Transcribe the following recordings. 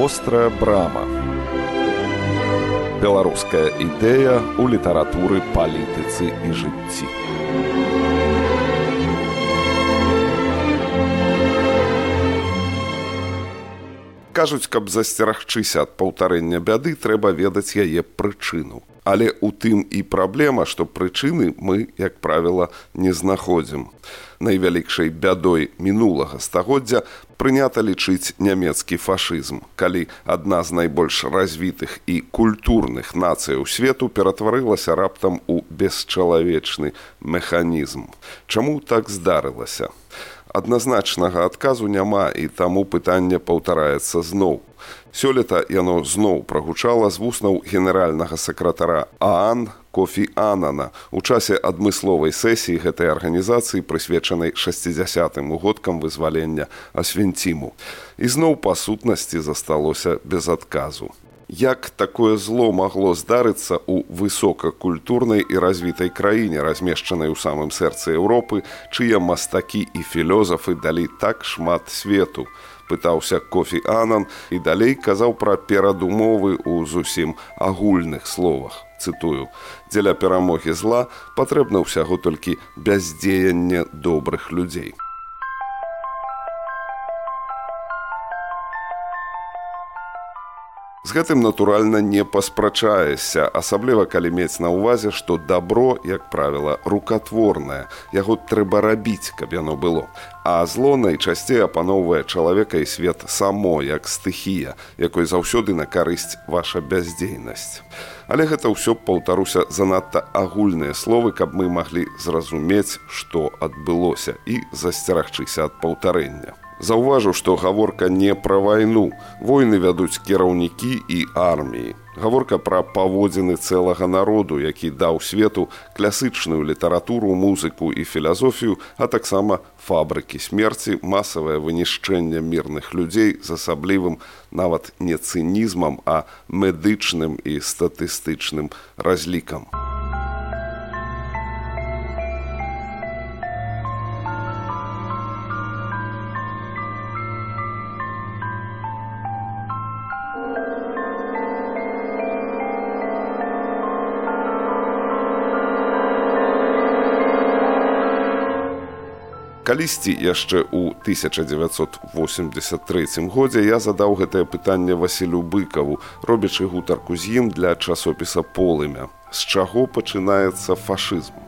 вострая брама. Беларуская ідэя ў літаратуры палітыцы і жыцці. Кажуць каб засцерагчыся ад паўтарэння бяды трэба ведаць яе прычыну. Але у тым і праблема што прычыны мы як правіла не знаходзім найвялікшай бядой мінулага стагоддзя прынята лічыць нямецкі фашызм, калі адна з найбольш развітых і культурных нацыяў свету ператварылася раптам у бесчалавечны механізм. Чаму так здарылася? Адназначнага адказу няма і таму пытанне паўтараецца зноў. Сёлета яно зноў прагучала з вуснаў генеральнага сакратара Аан кофі Анана у часе адмысловай сесіі гэтай арганізацыі прысвечанай 60тым угодкам вызвалення асвенціму. І зноў па сутнасці засталося без адказу. Як такое зло магло здарыцца ў высокакультурнай і развітай краіне, размешчанай у самым сэрцы Еўропы, чыя мастакі і філёзафы далі так шмат свету, пытаўся кофі Анан і далей казаў пра перадумовы ў зусім агульных словах цытую дзеля перамогі зла патрэбна ўсяго толькі бяздзеянне добрых людзей З гэтым натуральна не паспрачаешся, асабліва калі мець на ўвазе, што дабро, як правіла, рукатворнае, яго трэба рабіць, каб яно было. А зло найчасцей апаноўвае чалавека і свет само, як стыхія, якой заўсёды на карысць ваша бяздзейнасць. Але гэта ўсё паўтаруся занадта агульныя словы, каб мы маглі зразумець, што адбылося і засцерагчыся ад паўтарэння. Заўважу, што гаворка не пра вайну. Войны вядуць кіраўнікі і арміі. Гаворка пра паводзіны цэлага народу, які даў свету класычную літаратуру, музыку і філазофію, а таксама фабрыкі смерці, масавае вынішчэнне мірных людзей з асаблівым нават не цынізмам, а медычным і статыстычным разлікам. Калісьці яшчэ ў 1983 годзе я задаў гэтае пытанне Васілю быкаву, робячы гутарку з ім для часопіса полымя. З чаго пачынаецца фашызм?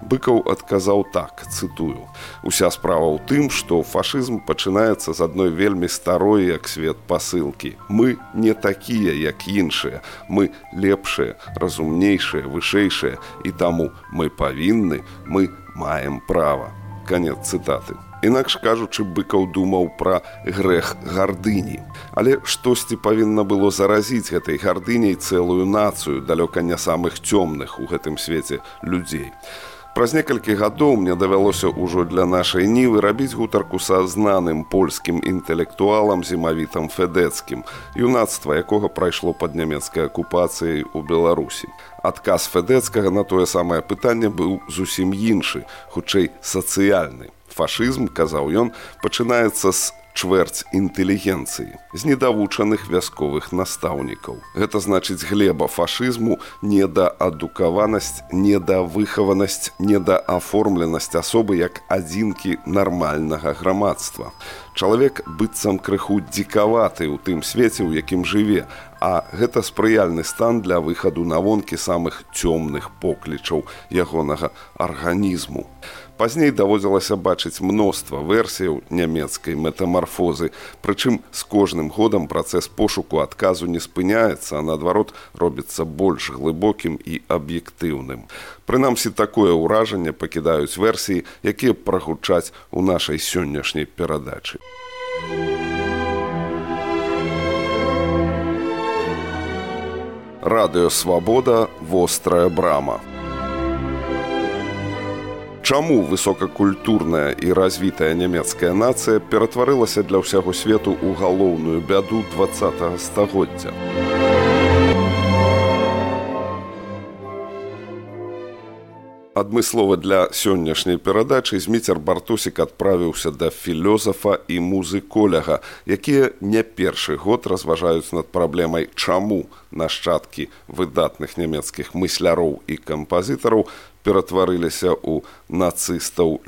Быкаў адказаў так, цытую. Уся справа ў тым, што фашызм пачынаецца з адной вельмі старой як свет пасылкі. Мы не такія, як іншыя. Мы лепшыя, разумнейшыя, вышэйшыя і таму мы павінны, мы маем права канец цытаты. Інакш кажучы, быкаў думаў пра грэх гардыні. Але штосьці павінна было заразіць гэтай гардыняй цэлую нацыю, далёка не самых цёмных у гэтым свеце людзей. Праз некалькі гадоў мне давялося ўжо для нашай нівы рабіць гутарку са знаным польскім інтэлектуалам зімавітам федэцкім, юнацтва якога прайшло пад нямецкай акупацыяй у Беларусі. Адказ федэцкага на тое самае пытанне быў зусім іншы, хутчэй сацыяльны. Фашызм, казаў ён, пачынаецца з чвэрць інтэлігенцыі з недавучаных вясковых настаўнікаў. Гэта значыць глеба фашызму недаадукаванасць, недавыхаванасць, недааформленасць асобы як адзінкі нармальнага грамадства. Чалавек быццам крыху дзікаваты ў тым свеце, у якім жыве, а гэта спрыяльны стан для выхаду на вонкі самых цёмных поклічаў ягонага арганізму. Пазней даводзілася бачыць мноства версіяў нямецкай метамарфозы. Прычым з кожным годам працэс пошуку адказу не спыняецца, а наадварот робіцца больш глыбокім і аб'ектыўным. Прынамсі такое ўражанне пакідаюць версіі, якія прагучаць у нашай сённяшняй перадачы. Радыёвабода вострая брама. Чаму высокакультурная і развітая нямецкая нацыя ператварылася для ўсяго свету ў галоўную бяду два стагоддзя. Адмыслова для сённяшняй перадачы зміцер бартусік адправіўся да філёзафа і музыколяга якія не першы год разважаюць над праблемай чаму нашчадкі выдатных нямецкіх мысляроў і кампазітараў ператварыліся ў нацыстаў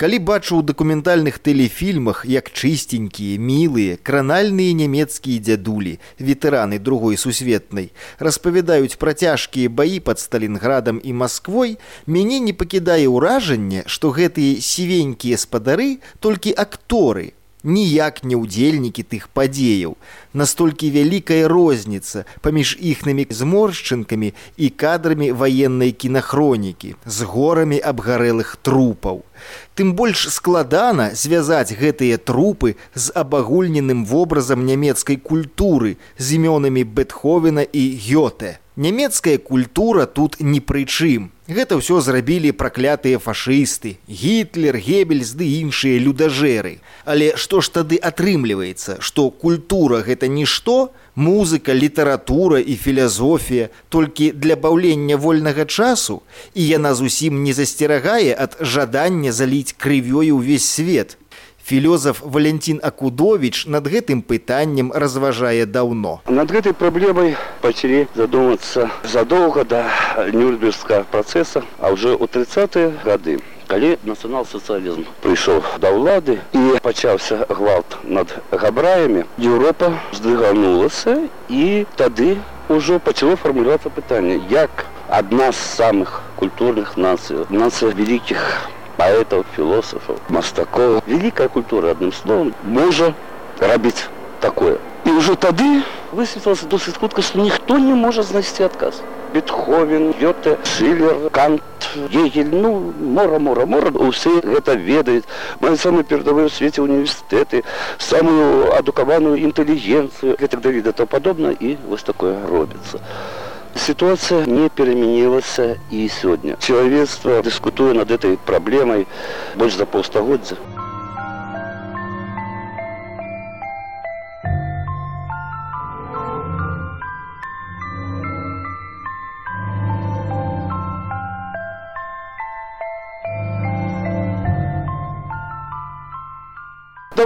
калі бачу ў дакументальных тэлефільмах як чысценькія мілыя кранальныя нямецкія дзядулі ветэраны другой сусветнай распавядаюць пра цяжкія баі пад сталінградам і москвой мяне не пакідае ўражанне што гэтыя сівенькія спадары толькі акторы ніяк не ўдзельнікі тых падзеяў. Настолькі вялікая розніца паміж іхнымі зморшчынкамі і кадрамі ваеннай кінахронікі з горамі абгарэлых трупаў тым больш складана звязаць гэтыя трупы з абагульненым вобразам нямецкай культуры з імёнамі бетховена і гёте. Нямецкая культура тут ні пры чым. Гэта ўсё зрабілі праклятыя фашысты гітлер гебельс ды іншыя людажэры. Але што ж тады атрымліваецца што культура гэта нішто музыка літаратура і філазофія толькі для баўлення вольнага часу і яна зусім не засцерагае ад жадання заліць крывёю ўвесь свет. Філёзаф валентин акудович над гэтым пытаннем разважае даўно. Над гэтай праблемай пачалі задумацца задоўга да нюрнбергска працэса а ўжо ў тридцатые гады калі нацыянал-сацыялізм прыйшоў да ўлады і пачаўся гвалт над габраямі еўропа здыганулася і тады ўжо пачало фармулявацца пытанне як адна з самых культурных нацый нацыя вялікіх поэтов, философов, мастаков. Великая культура, одним словом, может робить такое. И уже тогда высветлилось досить хутко, что никто не может знайти отказ. Бетховен, Гёте, Шиллер, Кант, Гегель, ну, мора, мора, мора, все это ведают. Мы самые передовые в свете университеты, самую адукованную интеллигенцию и так далее и тому подобное, и вот такое робится. Ситуация не переменилась и сегодня. Человечество дискутует над этой проблемой больше за полстогодия.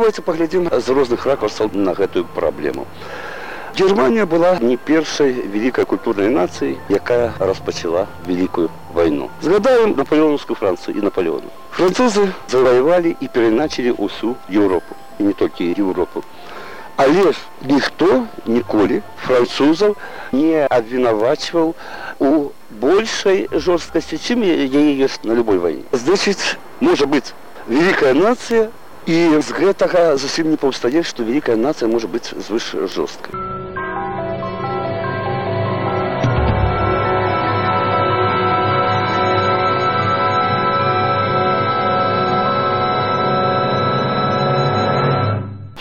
Давайте поглядим с разных ракурсов на эту проблему. Германія была не першай вялікай культурнай нацыяй, якая распачала вялікую вайну. Згадаем наполеонскую францыю і наполеону. Французы заваявалі і перайначылі ўсю Еўропу і не толькі Еўропу. Але ж ніхто ніколі французаў не абвінавачваў у большай жорсткасці, чым яе ёсць на любой вайне. Значыць, можа быць вялікая нацыя, і з гэтага зусім не паўстае, што вялікая нацыя можа быць звыш жорсткай.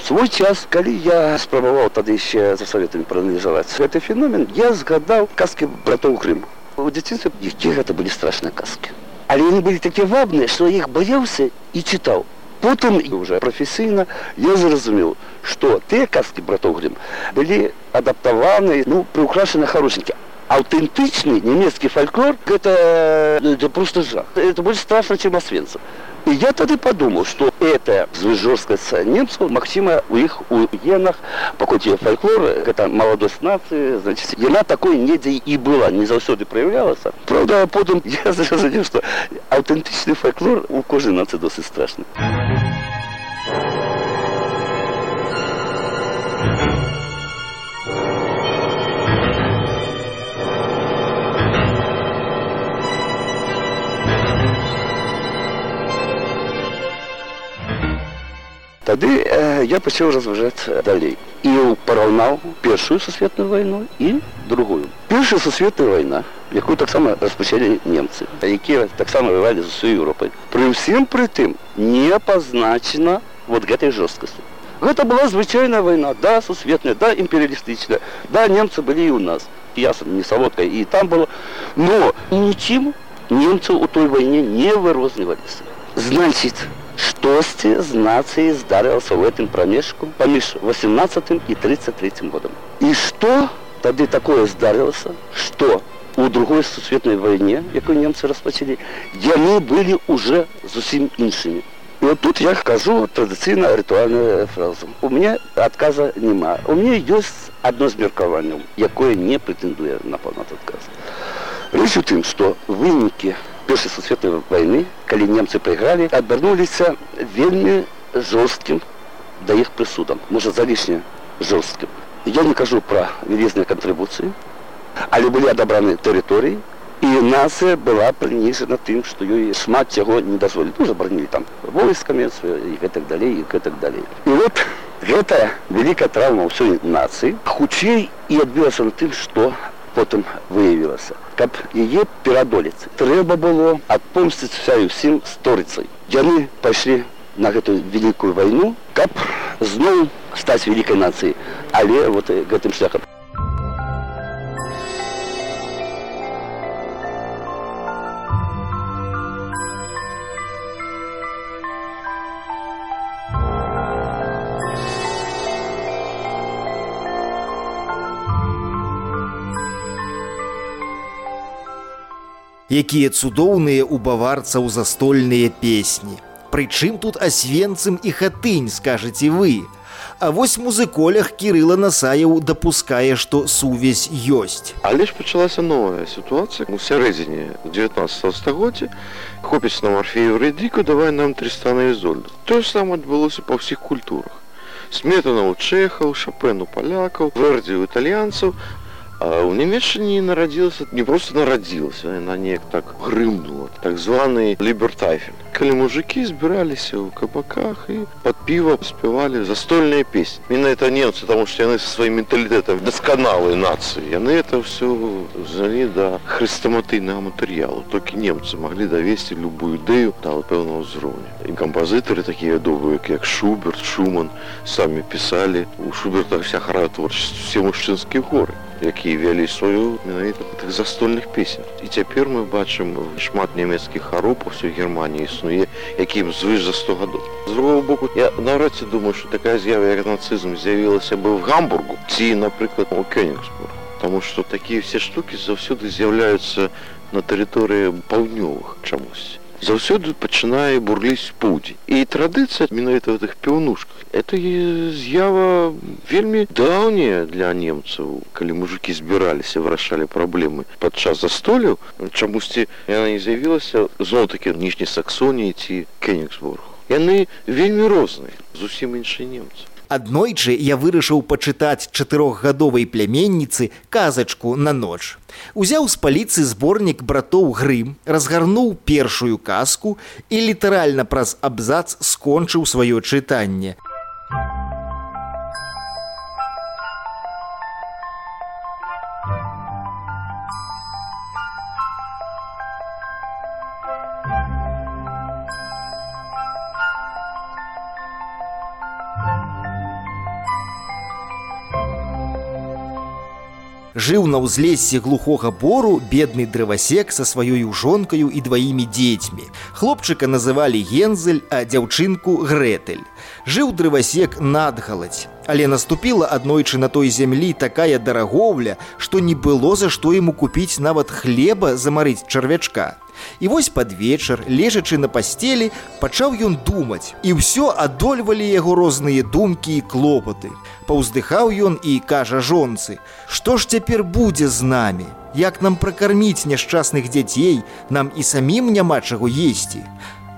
свой час калі я спрабаваў тады яшчэ за советамі прааналізаваць гэты феномен я згадаў казкі братоў грым у дзяцінстве які гэта былі страшныя казкі. Але яны былі такія вабныя што іх баяўся і чытаў потым уже прафесійна я зразумеў што тыя казкі братоў грым былі адаптаваны ну прыукрашаны хорошенькі аўтэнтычны нямецкі фальклор гэта это просто жах. Это больш страшна чым асвенца И я тогда подумал, что это жесткость немцев, максима у их у генах, покойте фольклора, это молодость нации, значит, она такой неде и была, не завсёды проявлялась. Правда, потом я заметил, что аутентичный фольклор у каждой нации досить страшный. Тады э, я пачаў разважаць далей і параўнаў першую сусветную вайну і другую. Першая сусветная вайна, якую таксама распачалі немцы, якія таксама вывалі з усю Еўропай. Пры ўсім пры тым не пазначана вот гэтай жорсткасці. Гэта была звычайная вайна, да сусветная, да імперыялістычная, да немцы былі і ў нас. Ясна, не салодкая і там было, но нічым немцы ў той вайне не вырозніваліся Значит, штосьці з нацыі здарылася ў гэтым прамежку паміж 18 і 33 годам. І што тады такое здарылася, што у другой сусветнай вайне, якую немцы распачалі, яны былі уже зусім іншымі. І вот тут я кажу традыцыйна рытуальную фразу. У мяне адказа няма. У мяне ёсць адно з меркаванняў, якое не прэтэндуе на паўнат адказ. Рэч у тым, што вынікі першай сусветнай вайны, калі немцы прайгралі, адвярнуліся вельмі жорсткім да іх прысудам, можа залішне жорсткім. Я не кажу пра вялізныя кантрыбуцыі, але былі адабраны тэрыторыі, і нацыя была прынесена тым, што ёй шмат чаго не дазволілі. Ну, забаранілі там войскамі і гэтак далей і гэтак далей. І вот гэтая вялікая траўма ўсёй нацыі хутчэй і адбілася на тым, што потым выявілася. Каб яе перадоліць, трэба было адпомсціць ўсім сторыцай. Яны пайшлі на гэтую вялікую вайну, каб зноў стаць вялікай нацыі, але вот гэтым шляхам. Якія цудоўныя у баварцаў застольныя песні. Прычым тут асвенцым і хатынь скажаце вы. А вось музыколях кірыла насаяў дапускае, што сувязь ёсць. Але ж пачалася новая сітуацыя у сярэдзіне 19 стагоддзя хопіць на марфею рэдзіку давай нам трыстана ізольда. Тое ж сам адбылося па ўсіх культурах. Сметана ў чэхаў, шапену палякаў, вэрдзі ў італьянцаў, у нямецчыне нарадзілася не просто нарадзілася на неяк так грымнула так званы лібертайфен калі мужикі збіраліся ў кабаках і под піва спявалі застольныя песні мена это немцы таму што яны са сваім менталітэтам дасканалай нацыі яны это ўсё взялі да хрыстаматыйнага матэрыялу толькі немцы маглі давесці любую ідэю да пэўнага ўзроўня і кампазітары такія добрыя як шуберт шуман самі пісалі у шубертах вся хара творчасць все мужчынскія горы якія вялі сваю менавіта тых застольных песень і цяпер мы бачым шмат нямецкіх хароп усё германії існуе якім звыш за 100 гадоў. З другого боку я наўрад ці думаю что такая з'ява як нацызм з'явілася бы в гамбургу ці напрыклад у кёнігсбург Таму што такія все штукі заўсёды з'яўляюцца на тэрыторыі паўднёвых чамусь заўсёды пачынае бурліць поўдзень і традыцыя менавіта гэтых пеўнушках это з'ява вельмі даўняя для немцаў. Калі мужикі збіраліся вырашалі праблемы падчас застолляў чамусьці яна не з'явілася зноў такі ніжняй саксоніі ці кенігсбург яны вельмі розныя зусім іншыя немцы Аднойчы я вырашыў пачытаць чатырохгадовай пляменніцы казачку на ноч. Узяў з паліцы зборнік братоў грым, разгарнуў першую казку і літаральна праз абзац скончыў сваё чытанне. Жыў на ўзлесе глухога бору бедны дрывасек са сваёю жонкаю і дваімі дзецьмі. Хлопчыка называлі гензель, а дзяўчынку грэтель. Жыў дрывасек надгаладзь. Але наступіла аднойчы на той зямлі такая дарагоўля, што не было за што яму купіць нават хлеба замарыць чарвячка. І вось пад вечар, лежачы на пасцелі, пачаў ён думаць. І ўсё адольвалі яго розныя думкі і клопаты. Паўздыхаў ён і кажа жонцы: « Што ж цяпер будзе з намі? Як нам пракарміць няшчасных дзяцей, нам і самім няма чаго есці.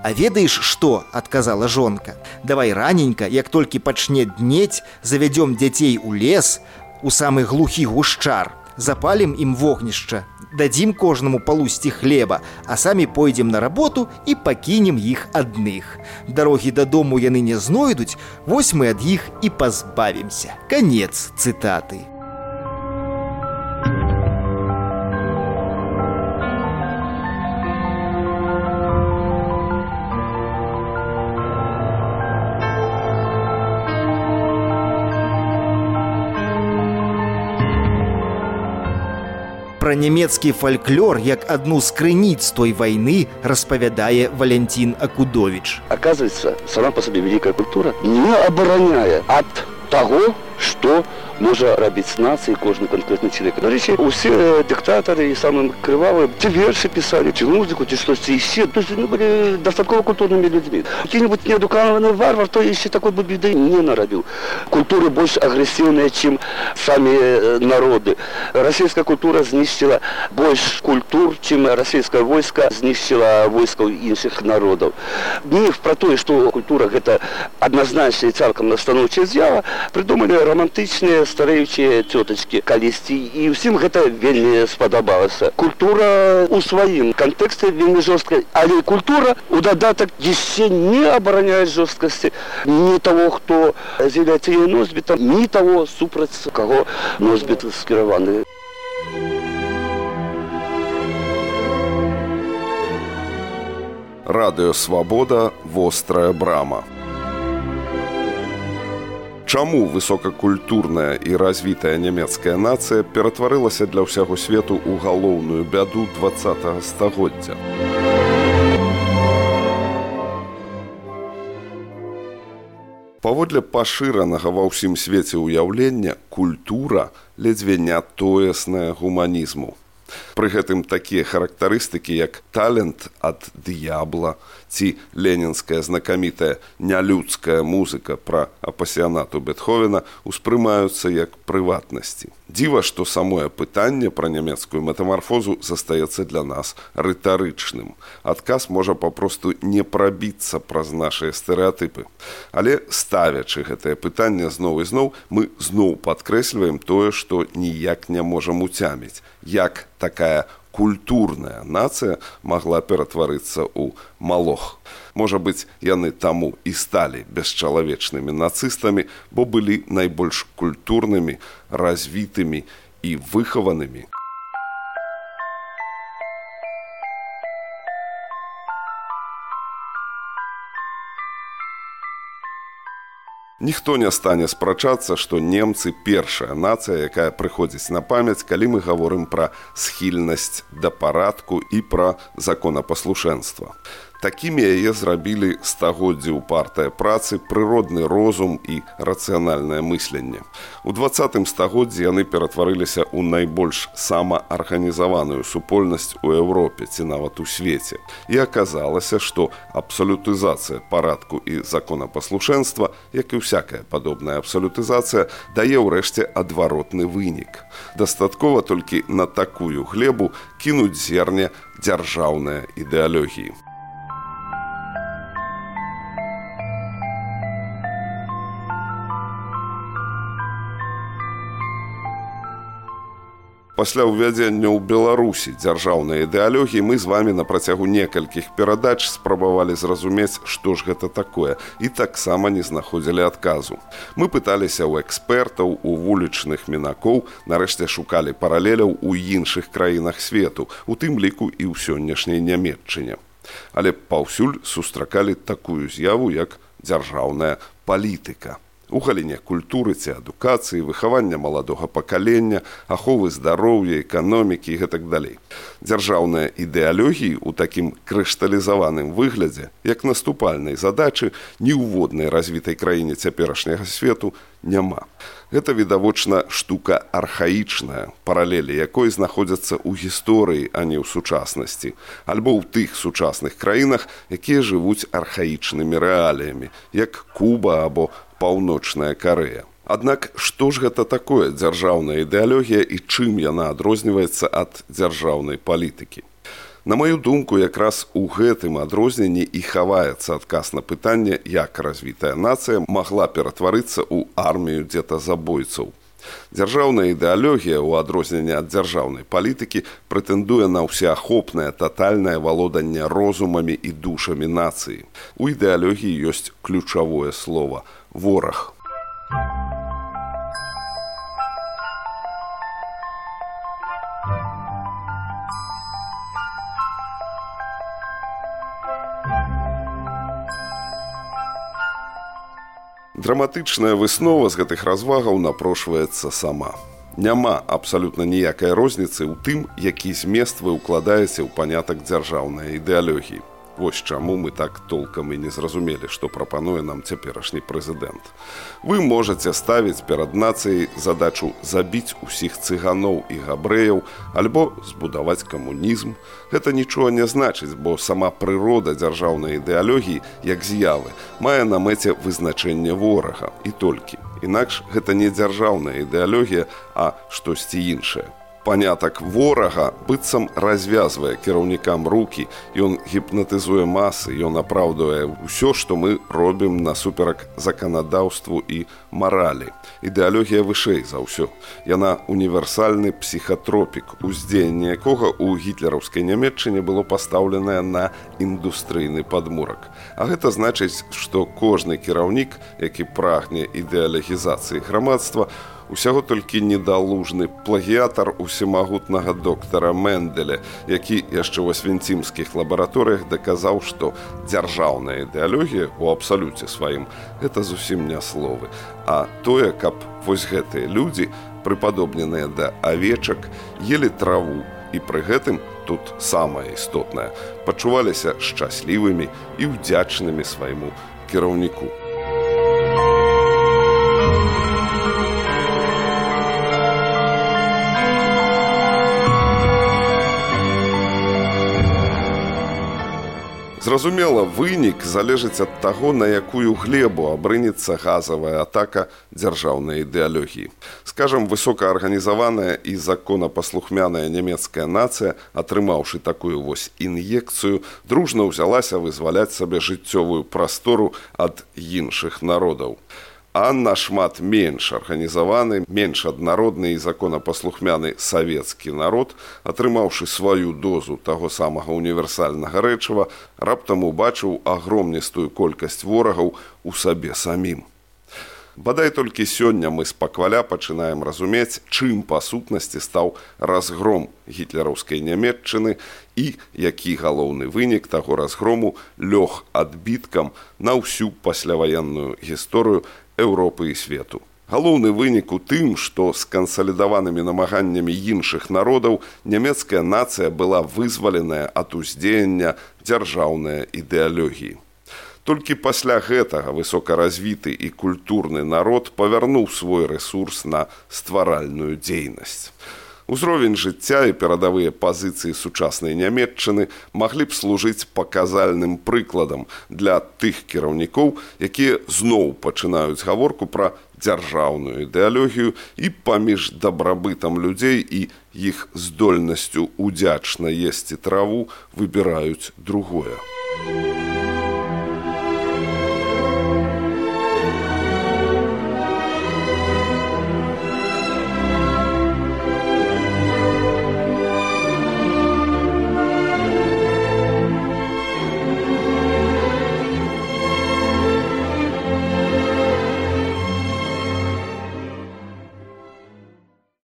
А ведаеш што, адказала жонка. Давай раненька, як толькі пачне днець, завядём дзяцей у лес, у самы глухі гушчар, запалім ім вогнішча, дадзім кожнаму палусці хлеба, а самі пойдзем на работу і пакінем іх адных. Дарогі дадому яны не знойдуць, вось мы ад іх і пазбавімся. Канец цытаты. Нямецкі фальклор як адну з крыніц той вайны распавядае Валянцін Акудович. Оказывается, сама по себе великая культура не обороняя от того, что можа рабіць нацыі кожны канкрэтны чалавек дарэчы усе дыктатары і самым крывавы ці вершы пісалі ці музыку ці штосьці ну, былі дастаткова культурнымі людзьмі які-нибудь неадукаваны варвар то яшчэ такой бы беды не нарабіў культуры больш агрэсіўныя чым самі народы. Расійская культура знішчыла больш культур чым расійскае войска знішчыла войскаў іншых народаў міф про тое што культура гэта адназначна і цалкам настаноўчая з'ява прыдумалі романтычныя старэючыя цётачкі калісьці і ўсім гэта вельмі спадабалася культура у сваім кантэксце вельмі жорсткай але культура у дадатак яшчэ не абараняе жорсткасці не того хто з'яўляецца яе носьбітам ні того супраць каго носьбіт скіраваны радыё свабода вострая брама Чаму высокакультурная і развітая нямецкая нацыя ператварылася для ўсяго свету ў галоўную бяду два стагоддзя. Паводле пашыранага ва ўсім свеце ўяўлення культура ледзьве не тоесная гуманізму. Пры гэтым такія характарыстыкі, як талент ад д'ябла ці ленінская знакамітая нялюдская музыка пра апасіянату Бетховена ўспрымаюцца як прыватнасці. Дзіва, што самое пытанне пра нямецкую метамарфозу застаецца для нас рытарычным. Адказ можа папросту не прабіцца праз нашыя стэеатыпы. Але ставячы гэтае пытанне зноў і зноў, мы зноў падкрэсліваем тое, што ніяк не можам уцяміць, як такая культурная нацыя магла ператварыцца ў малох. Можа быць, яны таму і сталі бесчалавечнымі нацыстамі, бо былі найбольш культурнымі, развітымі і выхаванымі. Ніхто не стане спрачацца, што немцы першая нацыя, якая прыходзіць на памяць, калі мы гаворым пра схільнасць да парадку і пра законапаслушэнства. Такімі яе зрабілі стагоддзі ў партыя працы, прыродны розум і рацыянальнае мысленне. У двадцатым стагоддзі яны ператварыліся ў найбольш самаарганізаваную супольнасць у Еўропе ці нават у свеце. І аказалася, што абсалютызацыя парадку і законапаслушэнства, як і ўсякая падобная абсалютызацыя, дае ўрэшце адваротны вынік. Дастаткова толькі на такую глебу кінуць зерне дзяржаўныя ідэалогіі. Пасля ўвядзення ў Беларусі дзяржаўнай ідэалогіі мы з вами на працягу некалькіх перадач спрабавалі зразумець, што ж гэта такое і таксама не знаходзілі адказу. Мы пыталіся ў экспертаў, у вулічных мінакоў, нарэшце шукалі паралеляў у іншых краінах свету, у тым ліку і ў сённяшняй нямметчыне. Але паўсюль сустракалі такую з'яву, як дзяржаўная палітыка у галіне культуры ці адукацыі выхавання маладога пакалення аховы здароўя эканомікі і гэтак далей. Дзяржаўныя ідэалогіі ў такім крышталізаваным выглядзе як наступальнай задачы ні ўводнай развітай краіне цяперашняга свету няма. Гэта відавочна штука архаічная паралелі якой знаходзяцца ў гісторыі а не ў сучаснасці альбо ў тых сучасных краінах якія жывуць архаічнымі рэаліямі як куба або паўночная карэя. Аднак што ж гэта такое дзяржаўная ідэалогія і чым яна адрозніваецца ад дзяржаўнай палітыкі. На маю думку, якраз у гэтым адрозненні і хаваецца адказ на пытанне, як развітая нацыя магла ператварыцца ў армію дзетазабойцаў. Дзяржаўная ідэалогія ў адрозненне ад дзяржаўнай палітыкі прэтэндуе на ўсеахопнае татальнае валоданне розумамі і душамі нацыі. У ідэалогіі ёсць ключавое слово вораг. Драматычная выснова з гэтых развагаў напрошваецца сама. Няма абсалютна ніякай розніцы ў тым, які змест вы ўкладаеце ў панятак дзяржаўнай ідэалогіі. Вось чаму мы так толкам і не зразумелі, што прапануе нам цяперашні прэзідэнт. Вы можаце ставіць перад нацыяй задачу забіць усіх цыганоў і габрэяў альбо збудаваць камунізм. Гэта нічога не значыць, бо сама прырода дзяржаўнай ідэалогіі, як з'явы, мае на мэце вызначэнне ворага і толькі. Інакш гэта не дзяржаўная ідэалогія, а штосьці іншае панятак ворага быццам развязвае кіраўнікам руки ён гіпнатызуе масы ён апраўдвае ўсё што мы робім насуперак заканадаўству і маралі. Ідэалогія вышэй за ўсё. Яна універсальны псіхатропік уздзеянне якога у гітлераўскай нямметчыне было пастаўленае на індустрыйны падмурак. А гэта значыць што кожны кіраўнік які прагне ідэалагізацыі грамадства у усяго толькі недалужны плагіятар усімагутнага доктара Мэнделя, які яшчэ ў асвенцімскіх лабараторыях даказаў, што дзяржаўная ідэалогія ў абсалюце сваім гэта зусім не словы. А тое, каб вось гэтыя людзі, прыпадобненыя да авечак, ели траву і пры гэтым тут самае істотнае, пачуваліся шчаслівымі і ўдзячнымі свайму кіраўніку. Зразумела, вынік залежыць ад таго, на якую глебу абрынецца газавая атака дзяржаўнай ідэалогіі. Скажам, высокаарганізаваная і законапаслухмяная нямецкая нацыя, атрымаўшы такую вось ін'екцыю, дружна ўзялася вызваляць сабе жыццёвую прастору ад іншых народаў а нашмат менш арганізаваны менш аднародны і законапаслухмяны савецкі народ атрымаўшы сваю дозу таго самага універсальнага рэчыва раптам убачыў агромністую колькасць ворагаў у сабе самім. Бадай толькі сёння мы спакваля пачынаем разумець чым па сутнасці стаў разгром гітлераўскай нямметчыны і які галоўны вынік таго разгрому лёг адбіткам на ўсю пасляваенную гісторыю Еўропы і свету. Галоўны вынік у тым, што з кансалідаванымі намаганнямі іншых народаў нямецкая нацыя была вызваленая ад уздзеяння дзяржаўнай ідэалогіі. Толькі пасля гэтага высокаразвіты і культурны народ павярнуў свой рэсурс на стваральную дзейнасць. Узровень жыцця і перадавыя пазіцыі сучаснай нямметчыны маглі б служыць паказальным прыкладам для тых кіраўнікоў, якія зноў пачынаюць гаворку пра дзяржаўную ідэалогію і паміж дабрабытам людзей і іх здольнасцю удзячна есці траву выбіраюць другое.